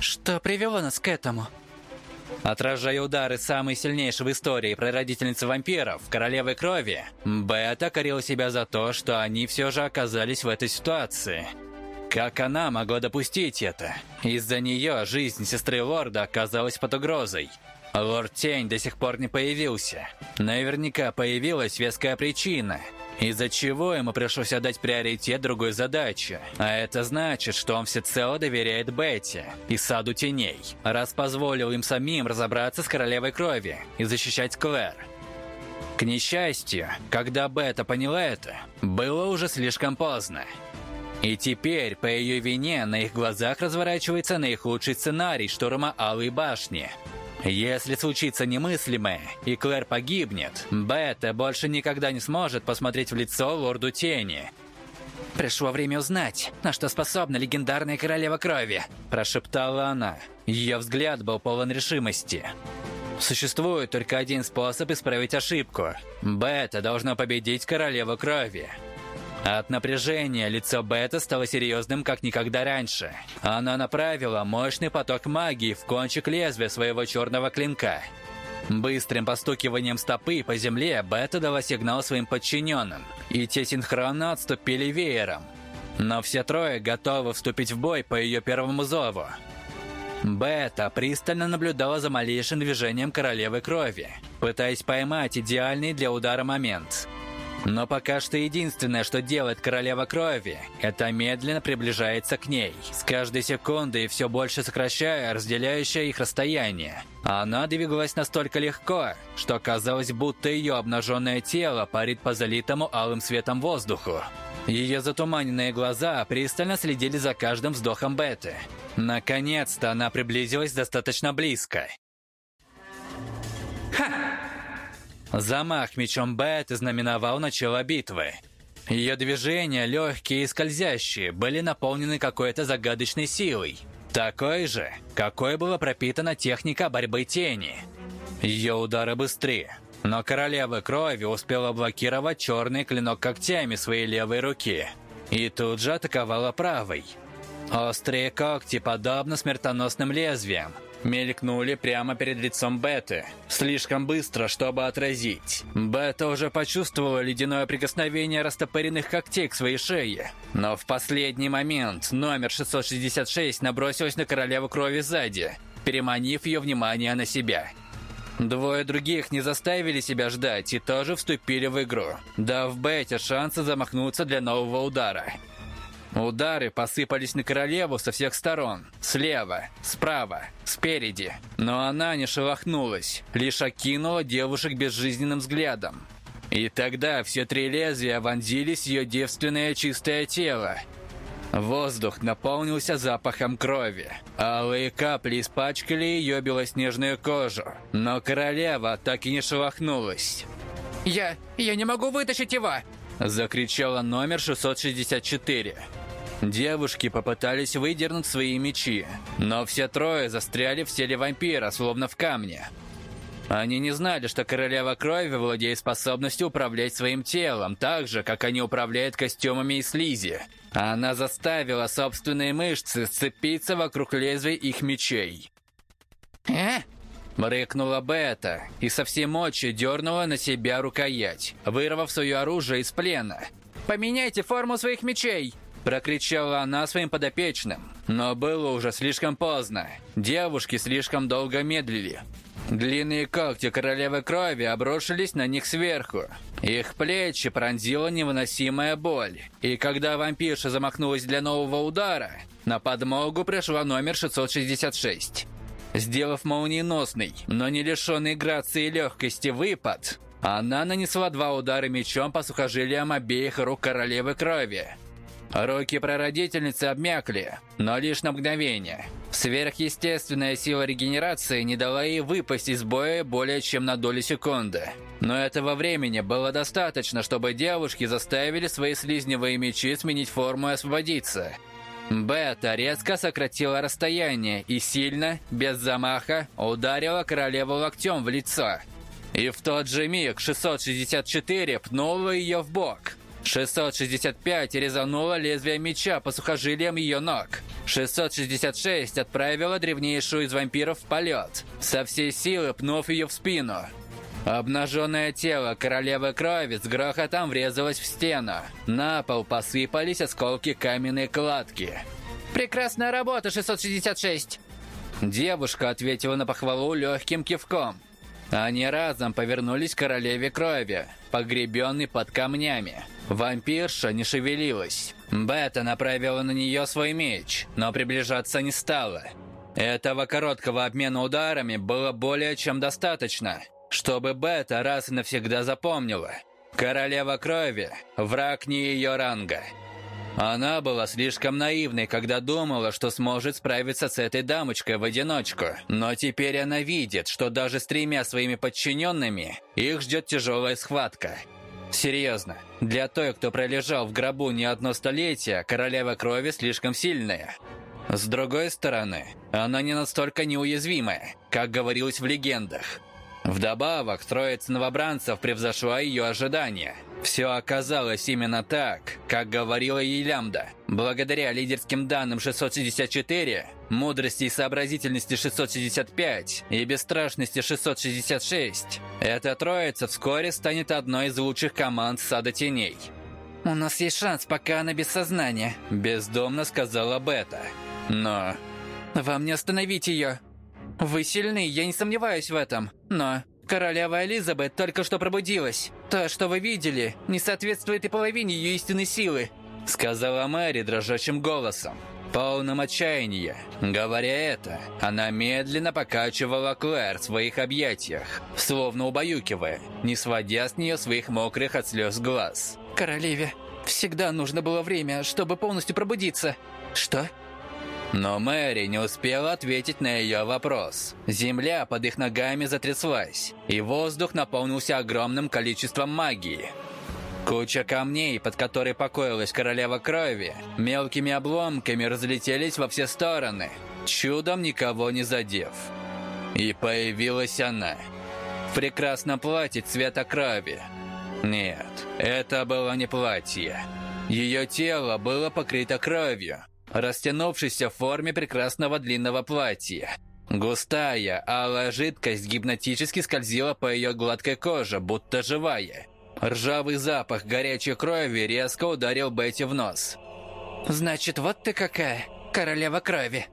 Что привело нас к этому? Отражая удары самой сильнейшей в истории прародительницы вампиров, королевы крови, Бета корила себя за то, что они все же оказались в этой ситуации. Как она могла допустить это? Из-за нее жизнь сестры Лорда оказалась под угрозой. Лорд Тень до сих пор не появился. Наверняка появилась веская причина – из-за чего ему пришлось отдать приоритет другой задаче. А это значит, что он всецело доверяет Бетти и Саду Теней, раз позволил им самим разобраться с Королевой Крови и защищать Клэр. К несчастью, когда Бета поняла это, было уже слишком поздно. И теперь, по ее вине, на их глазах разворачивается наихудший сценарий штурма Алой Башни – если случится немыслимое, и Клэр погибнет, Бета больше никогда не сможет посмотреть в лицо лорду Тени. «Пришло время узнать, на что способна легендарная королева крови», – прошептала она. Ее взгляд был полон решимости. Существует только один способ исправить ошибку. Бета должна победить королеву крови. От напряжения лицо Бета стало серьезным, как никогда раньше. Она направила мощный поток магии в кончик лезвия своего черного клинка. Быстрым постукиванием стопы по земле Бета дала сигнал своим подчиненным, и те синхронно отступили веером. Но все трое готовы вступить в бой по ее первому зову. Бета пристально наблюдала за малейшим движением королевы крови, пытаясь поймать идеальный для удара момент – но пока что единственное, что делает королева крови, это медленно приближается к ней, с каждой секундой все больше сокращая разделяющее их расстояние. Она двигалась настолько легко, что казалось, будто ее обнаженное тело парит по залитому алым светом воздуху. Ее затуманенные глаза пристально следили за каждым вздохом Беты. Наконец-то она приблизилась достаточно близко. Ха! Замах мечом Бет знаменовал начало битвы. Ее движения, легкие и скользящие, были наполнены какой-то загадочной силой. Такой же, какой была пропитана техника борьбы тени. Ее удары быстрее, но королева крови успела блокировать черный клинок когтями своей левой руки. И тут же атаковала правой. Острые когти, подобно смертоносным лезвиям, мелькнули прямо перед лицом Беты. Слишком быстро, чтобы отразить. Бета уже почувствовала ледяное прикосновение растопыренных когтей к своей шее. Но в последний момент номер 666 набросилась на королеву крови сзади, переманив ее внимание на себя. Двое других не заставили себя ждать и тоже вступили в игру, дав Бете шансы замахнуться для нового удара – Удары посыпались на королеву со всех сторон. Слева, справа, спереди. Но она не шелохнулась, лишь окинула девушек безжизненным взглядом. И тогда все три лезвия вонзились в ее девственное чистое тело. Воздух наполнился запахом крови. Алые капли испачкали ее белоснежную кожу. Но королева так и не шелохнулась. «Я... я не могу вытащить его!» Закричала номер 664. Девушки попытались выдернуть свои мечи, но все трое застряли в теле вампира, словно в камне. Они не знали, что королева крови владеет способностью управлять своим телом, так же, как они управляют костюмами и слизи. Она заставила собственные мышцы сцепиться вокруг лезвий их мечей. «Э?» Рыкнула Бета и со всей мочи дернула на себя рукоять, вырвав свое оружие из плена. «Поменяйте форму своих мечей!» Прокричала она своим подопечным. Но было уже слишком поздно. Девушки слишком долго медлили. Длинные когти королевы крови обрушились на них сверху. Их плечи пронзила невыносимая боль. И когда вампирша замахнулась для нового удара, на подмогу пришла номер 666. Сделав молниеносный, но не лишенный грации и легкости выпад, она нанесла два удара мечом по сухожилиям обеих рук королевы крови. Руки прародительницы обмякли, но лишь на мгновение. Сверхъестественная сила регенерации не дала ей выпасть из боя более чем на долю секунды. Но этого времени было достаточно, чтобы девушки заставили свои слизневые мечи сменить форму и освободиться – Бета резко сократила расстояние и сильно, без замаха, ударила королеву локтем в лицо. И в тот же миг 664 пнула ее в бок. 665 резанула лезвие меча по сухожилиям ее ног. 666 отправила древнейшую из вампиров в полет, со всей силы пнув ее в спину. Обнаженное тело королевы крови с грохотом врезалось в стену. На пол посыпались осколки каменной кладки. «Прекрасная работа, 666!» Девушка ответила на похвалу легким кивком. Они разом повернулись к королеве крови, погребенной под камнями. Вампирша не шевелилась. Бета направила на нее свой меч, но приближаться не стала. Этого короткого обмена ударами было более чем достаточно, чтобы Бета раз и навсегда запомнила. Королева крови – враг не ее ранга. Она была слишком наивной, когда думала, что сможет справиться с этой дамочкой в одиночку. Но теперь она видит, что даже с тремя своими подчиненными их ждет тяжелая схватка – Серьезно, для той, кто пролежал в гробу не одно столетие, королева крови слишком сильная. С другой стороны, она не настолько неуязвимая, как говорилось в легендах. Вдобавок, троица новобранцев превзошла ее ожидания. Все оказалось именно так, как говорила ей Лямда. Благодаря лидерским данным 664, мудрости и сообразительности 665 и бесстрашности 666, эта троица вскоре станет одной из лучших команд Сада Теней. «У нас есть шанс, пока она без сознания», – бездомно сказала Бета. «Но...» «Вам не остановить ее. Вы сильны, я не сомневаюсь в этом, но...» Королева Элизабет только что пробудилась. То, что вы видели, не соответствует и половине ее истинной силы», сказала Мэри дрожащим голосом, полным отчаяния. Говоря это, она медленно покачивала Клэр в своих объятиях, словно убаюкивая, не сводя с нее своих мокрых от слез глаз. «Королеве всегда нужно было время, чтобы полностью пробудиться. Что?» Но Мэри не успела ответить на ее вопрос. Земля под их ногами затряслась, и воздух наполнился огромным количеством магии. Куча камней, под которой покоилась королева крови, мелкими обломками разлетелись во все стороны, чудом никого не задев. И появилась она. В прекрасном платье цвета крови. Нет, это было не платье. Ее тело было покрыто кровью, растянувшийся в форме прекрасного длинного платья. Густая, алая жидкость гипнотически скользила по ее гладкой коже, будто живая. Ржавый запах горячей крови резко ударил Бетти в нос. «Значит, вот ты какая, королева крови!»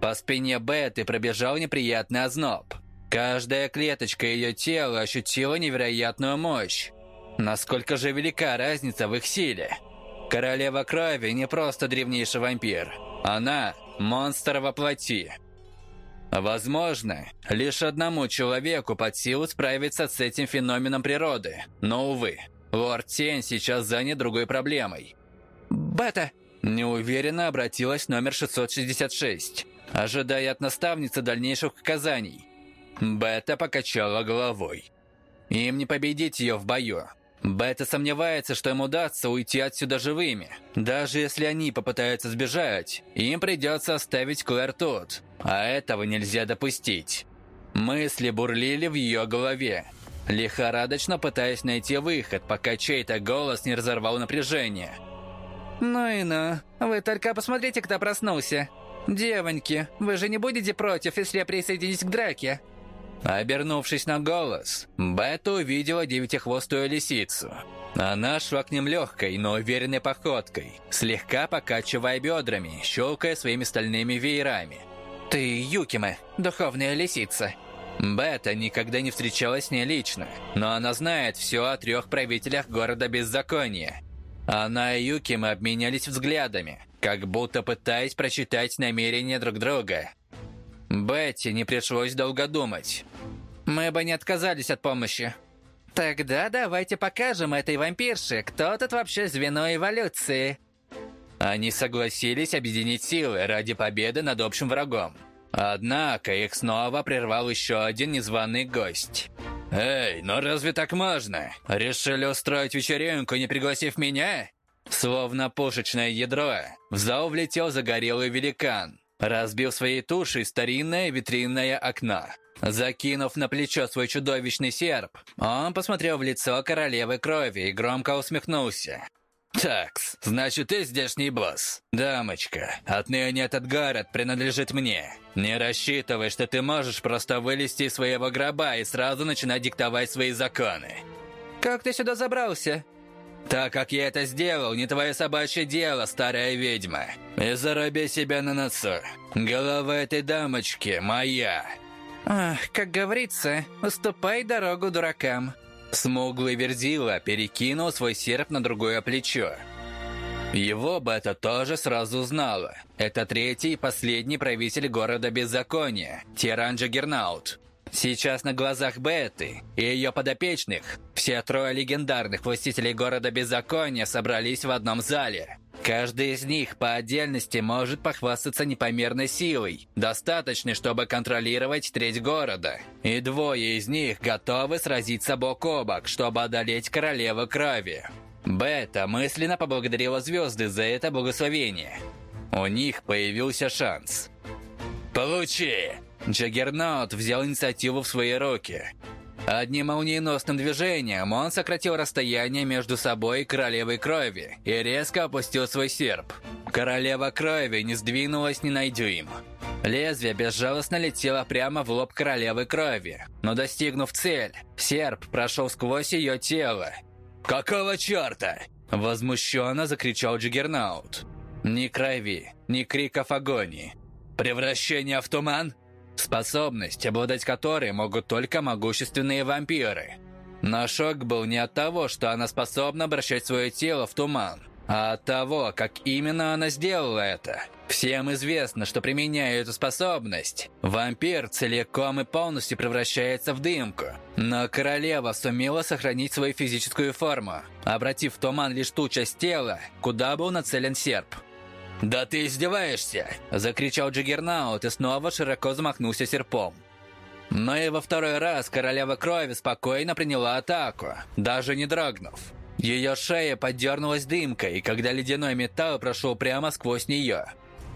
По спине Бетты пробежал неприятный озноб. Каждая клеточка ее тела ощутила невероятную мощь. Насколько же велика разница в их силе? Королева крови не просто древнейший вампир. Она – монстр во плоти. Возможно, лишь одному человеку под силу справиться с этим феноменом природы. Но, увы, Лорд Тень сейчас занят другой проблемой. «Бета!» Неуверенно обратилась номер 666, ожидая от наставницы дальнейших указаний. Бета покачала головой. Им не победить ее в бою. Бета сомневается, что им удастся уйти отсюда живыми. Даже если они попытаются сбежать, им придется оставить Клэр тут. А этого нельзя допустить. Мысли бурлили в ее голове, лихорадочно пытаясь найти выход, пока чей-то голос не разорвал напряжение. «Ну и ну, вы только посмотрите, кто проснулся. Девоньки, вы же не будете против, если я присоединюсь к драке?» Обернувшись на голос, Бета увидела девятихвостую лисицу. Она шла к ним легкой, но уверенной походкой, слегка покачивая бедрами, щелкая своими стальными веерами. «Ты Юкима, духовная лисица». Бета никогда не встречалась с ней лично, но она знает все о трех правителях города Беззакония. Она и Юкима обменялись взглядами, как будто пытаясь прочитать намерения друг друга. Бетти не пришлось долго думать. Мы бы не отказались от помощи. Тогда давайте покажем этой вампирше, кто тут вообще звено эволюции. Они согласились объединить силы ради победы над общим врагом. Однако их снова прервал еще один незваный гость. «Эй, ну разве так можно? Решили устроить вечеринку, не пригласив меня?» Словно пушечное ядро, в зал влетел загорелый великан разбил своей тушей старинное витринное окно. Закинув на плечо свой чудовищный серп, он посмотрел в лицо королевы крови и громко усмехнулся. «Такс, значит, ты здешний босс. Дамочка, отныне этот город принадлежит мне. Не рассчитывай, что ты можешь просто вылезти из своего гроба и сразу начинать диктовать свои законы». «Как ты сюда забрался?» «Так как я это сделал, не твое собачье дело, старая ведьма. И заруби себя на носу. Голова этой дамочки моя». Как говорится, уступай дорогу дуракам. Смуглый Верзила перекинул свой серп на другое плечо. Его Бета тоже сразу узнала. Это третий и последний правитель города Беззакония, Тиранджа Гернаут. Сейчас на глазах Беты и ее подопечных все трое легендарных властителей города Беззакония собрались в одном зале. Каждый из них по отдельности может похвастаться непомерной силой, достаточной, чтобы контролировать треть города. И двое из них готовы сразиться бок о бок, чтобы одолеть королеву крови. Бета мысленно поблагодарила звезды за это благословение. У них появился шанс. «Получи!» Джаггернаут взял инициативу в свои руки. Одним молниеносным движением он сократил расстояние между собой и королевой крови и резко опустил свой серп. Королева крови не сдвинулась ни на дюйм. Лезвие безжалостно летело прямо в лоб королевы крови, но достигнув цель, серп прошел сквозь ее тело. «Какого черта?» – возмущенно закричал Джаггернаут. Ни крови, ни криков агонии. «Превращение в туман?» Способность, обладать которой могут только могущественные вампиры. Но шок был не от того, что она способна обращать свое тело в туман, а от того, как именно она сделала это. Всем известно, что применяя эту способность, вампир целиком и полностью превращается в дымку. Но королева сумела сохранить свою физическую форму, обратив в туман лишь ту часть тела, куда был нацелен серп. «Да ты издеваешься!» – закричал Джиггернаут и снова широко замахнулся серпом. Но и во второй раз королева крови спокойно приняла атаку, даже не дрогнув. Ее шея подернулась дымкой, когда ледяной металл прошел прямо сквозь нее.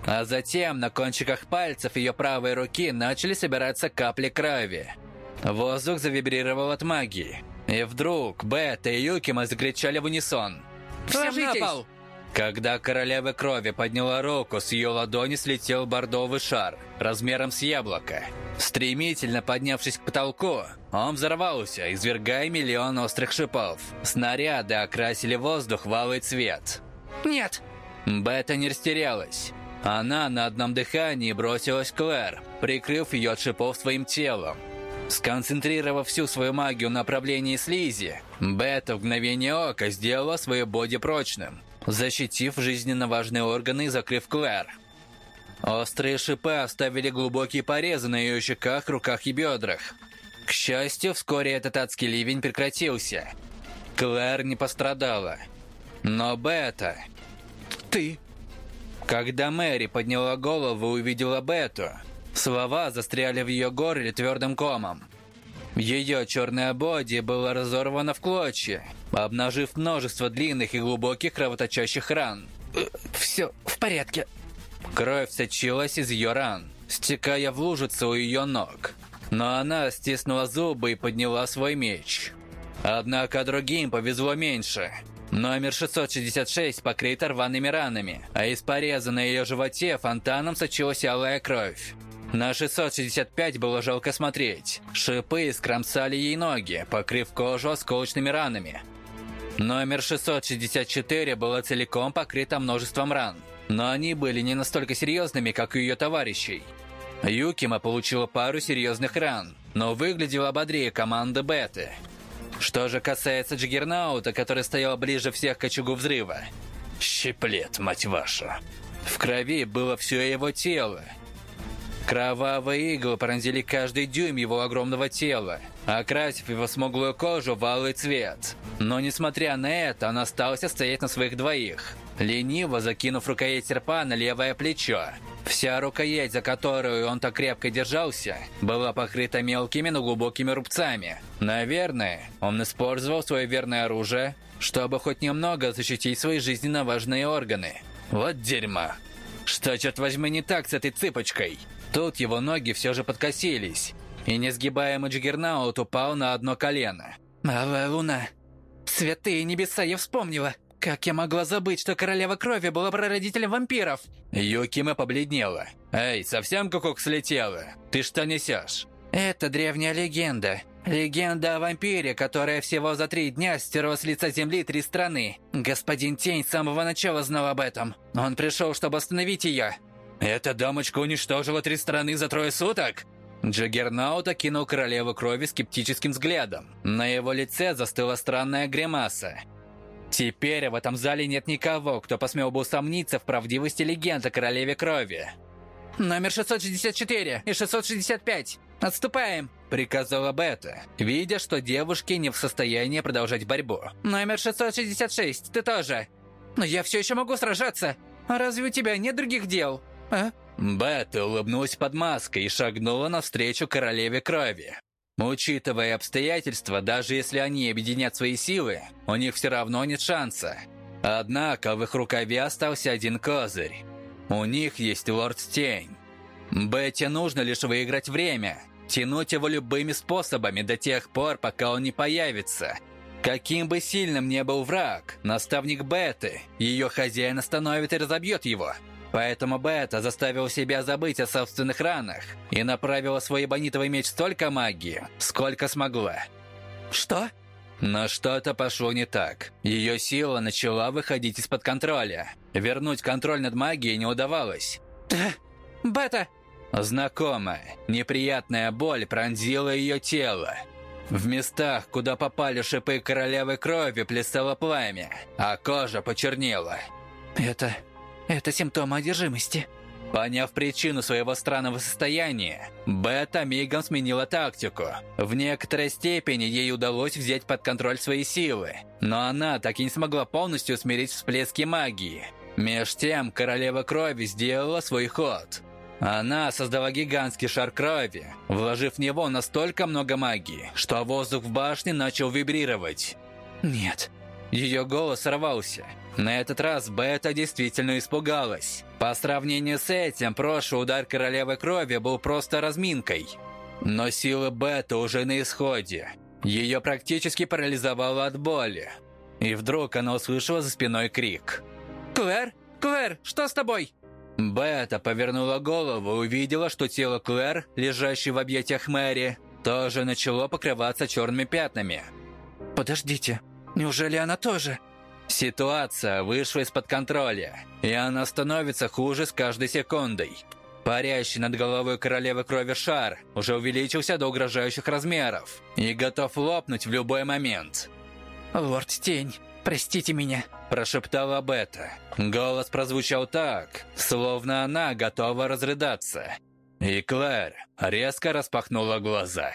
А затем на кончиках пальцев ее правой руки начали собираться капли крови. Воздух завибрировал от магии. И вдруг Бет и Юкима закричали в унисон. «Всем на пол!» Когда королева крови подняла руку, с ее ладони слетел бордовый шар, размером с яблоко. Стремительно поднявшись к потолку, он взорвался, извергая миллион острых шипов. Снаряды окрасили воздух в алый цвет. «Нет!» Бета не растерялась. Она на одном дыхании бросилась к Клэр, прикрыв ее от шипов своим телом. Сконцентрировав всю свою магию на направлении слизи, Бета в мгновение ока сделала свое боди прочным – защитив жизненно важные органы и закрыв Клэр. Острые шипы оставили глубокие порезы на ее щеках, руках и бедрах. К счастью, вскоре этот адский ливень прекратился. Клэр не пострадала. Но Бета... Ты... Когда Мэри подняла голову и увидела Бету, слова застряли в ее горле твердым комом. Ее черное боди было разорвано в клочья, обнажив множество длинных и глубоких кровоточащих ран. «Все в порядке». Кровь сочилась из ее ран, стекая в лужицу у ее ног. Но она стиснула зубы и подняла свой меч. Однако другим повезло меньше. Номер 666 покрыт рваными ранами, а из пореза на ее животе фонтаном сочилась алая кровь. На 665 было жалко смотреть. Шипы скромсали ей ноги, покрыв кожу осколочными ранами. Номер 664 было целиком покрыто множеством ран, но они были не настолько серьезными, как у ее товарищей. Юкима получила пару серьезных ран, но выглядела бодрее команды Беты. Что же касается Джиггернаута, который стоял ближе всех к очагу взрыва. Щеплет, мать вашу. В крови было все его тело, Кровавые иглы пронзили каждый дюйм его огромного тела, окрасив его смуглую кожу в алый цвет. Но несмотря на это, он остался стоять на своих двоих, лениво закинув рукоять серпа на левое плечо. Вся рукоять, за которую он так крепко держался, была покрыта мелкими, но глубокими рубцами. Наверное, он использовал свое верное оружие, чтобы хоть немного защитить свои жизненно важные органы. Вот дерьмо. Что, черт возьми, не так с этой цыпочкой? Тут его ноги все же подкосились. и несгибаемый Джиггернаут упал на одно колено. «Алая луна! Святые небеса, я вспомнила! Как я могла забыть, что королева крови была прародителем вампиров?» Юкима побледнела. «Эй, совсем кукук слетела? Ты что несешь?» «Это древняя легенда. Легенда о вампире, которая всего за три дня стерла с лица земли три страны. Господин Тень с самого начала знал об этом. Он пришел, чтобы остановить ее». «Эта дамочка уничтожила три страны за трое суток?» Джаггернаут окинул королеву крови скептическим взглядом. На его лице застыла странная гримаса. Теперь в этом зале нет никого, кто посмел бы усомниться в правдивости легенд о королеве крови. «Номер 664 и 665! Отступаем!» Приказала Бета, видя, что девушки не в состоянии продолжать борьбу. «Номер 666, ты тоже! Но я все еще могу сражаться! Разве у тебя нет других дел?» А? Бета улыбнулась под маской и шагнула навстречу королеве крови. Учитывая обстоятельства, даже если они объединят свои силы, у них все равно нет шанса. Однако в их рукаве остался один козырь. У них есть Лорд Тень. Бетте нужно лишь выиграть время, тянуть его любыми способами до тех пор, пока он не появится. Каким бы сильным ни был враг, наставник Беты, ее хозяин остановит и разобьет его – Поэтому Бета заставила себя забыть о собственных ранах и направила свой эбонитовый меч столько магии, сколько смогла. Что? Но что-то пошло не так. Ее сила начала выходить из-под контроля. Вернуть контроль над магией не удавалось. Бета! Знакомая, неприятная боль пронзила ее тело. В местах, куда попали шипы королевы крови, плясало пламя, а кожа почернела. Это это симптом одержимости. Поняв причину своего странного состояния, Бета мигом сменила тактику. В некоторой степени ей удалось взять под контроль свои силы, но она так и не смогла полностью смирить всплески магии. Меж тем, Королева Крови сделала свой ход. Она создала гигантский шар крови, вложив в него настолько много магии, что воздух в башне начал вибрировать. «Нет». Ее голос сорвался. На этот раз Бета действительно испугалась. По сравнению с этим, прошлый удар королевы крови был просто разминкой. Но сила Бета уже на исходе. Ее практически парализовало от боли. И вдруг она услышала за спиной крик. «Клэр? Клэр, что с тобой?» Бета повернула голову и увидела, что тело Клэр, лежащей в объятиях Мэри, тоже начало покрываться черными пятнами. «Подождите, неужели она тоже?» Ситуация вышла из-под контроля, и она становится хуже с каждой секундой. Парящий над головой королевы крови шар уже увеличился до угрожающих размеров и готов лопнуть в любой момент. «Лорд Тень, простите меня», – прошептала Бета. Голос прозвучал так, словно она готова разрыдаться. И Клэр резко распахнула глаза.